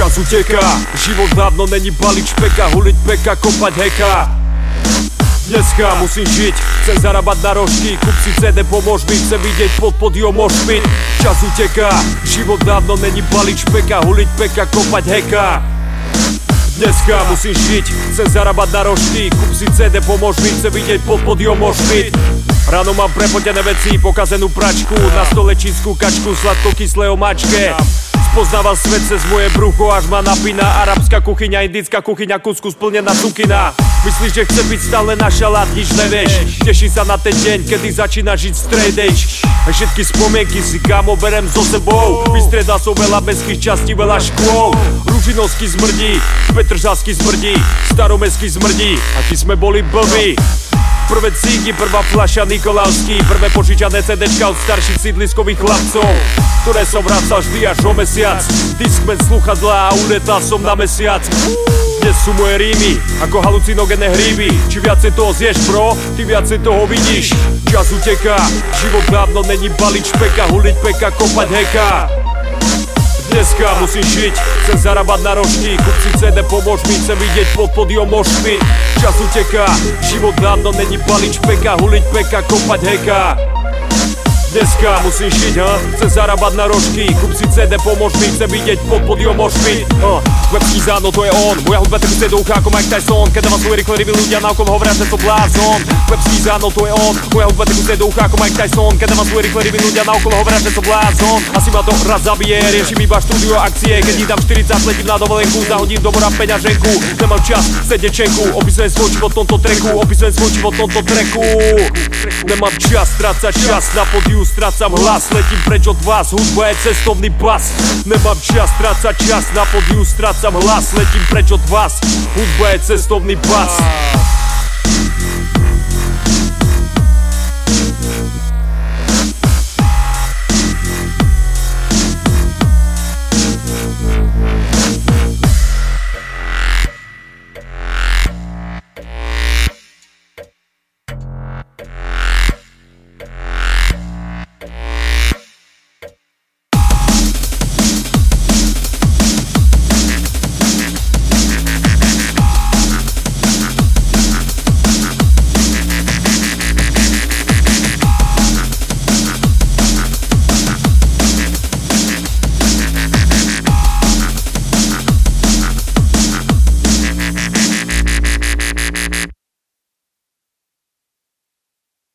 Čas uteká, život dávno není baliť špeka, huliť peka, kopať heka Dneska musím žiť, chcem zarábať na rožky Kup si CD, pomôž mi, chcem vidieť pod podium mošpit Čas uteká, život dávno není baliť špeka, huliť peka, kopať heka. Dneska musím žiť, chcem zarábať na rožky Kup si CD, pomôž mi, chcem vidieť pod podium mošpit Ráno mám prepotené veci, pokazenú pračku Na stole čínsku kačku, sladko kyslého mačke. Spoznával svet cez moje brucho, až ma napína Arabská kuchyňa, indická kuchyňa, kusku splnená cukina Myslíš, že chce byť stále na šalát, nič nevieš. Teší sa na ten deň, kedy začína žiť straight age. A všetky spomienky si kámo berem so sebou. Vystredal som veľa mestských častí, veľa škôl. Ružinovský zmrdí, Petržalský zmrdí Staromestský zmrdí, aký sme boli blbí Prvé cíky, prvá fľaša Nikolavský Prvé požičané CDčka od starších sídliskových chlapcov Ktoré som vracal vždy až o mesiac. Diskmen sluchadla a uletal som na mesiac. Dnes sú moje rímy, ako halucinogénne hríby. Či viacej toho zješ bro, ty viacej toho vidíš. Čas uteká, život dávno není baliť špeka Huliť peka, kopať heka Dneska musím žiť, chcem zarábať na rožky Kup si CD, pomôž mi, chcem vidieť pod podium mošpy. Čas uteká, život dávno není baliť špeka Huliť peka, kopať heka Dneska musím žiť, ha? Chcem zarábať na rožky Kup si CD, pomôž mi, chcem vidieť pod podium mošpy uh. Webský záno, to je on Moja hudba tak chce do ucha ako Mike Tyson Keď dávam svoj rýchle revy, ľudia na okolo hovoria, že to blázon Webský záno, to je on Moja hudba tak chce do ucha ako Mike Tyson Keď dávam svoj rýchle revy, ľudia na okolo hovoria, že to blázon Asi ma to raz zabije, riešim iba štúdio akcie Keď dám 40, letím na dovolenku Zahodím do mora peňaženku Nemám čas, sedečenku Opisujem svoj život tomto treku Opisujem svoj život v tomto treku Nemám čas, strácať čas na podiu strácam hlas Letím preč od vás, hudba je cestovný pas. Nemám čas, strácať čas na podiu strácam hlas Letím preč od vás, hudba je cestovný pas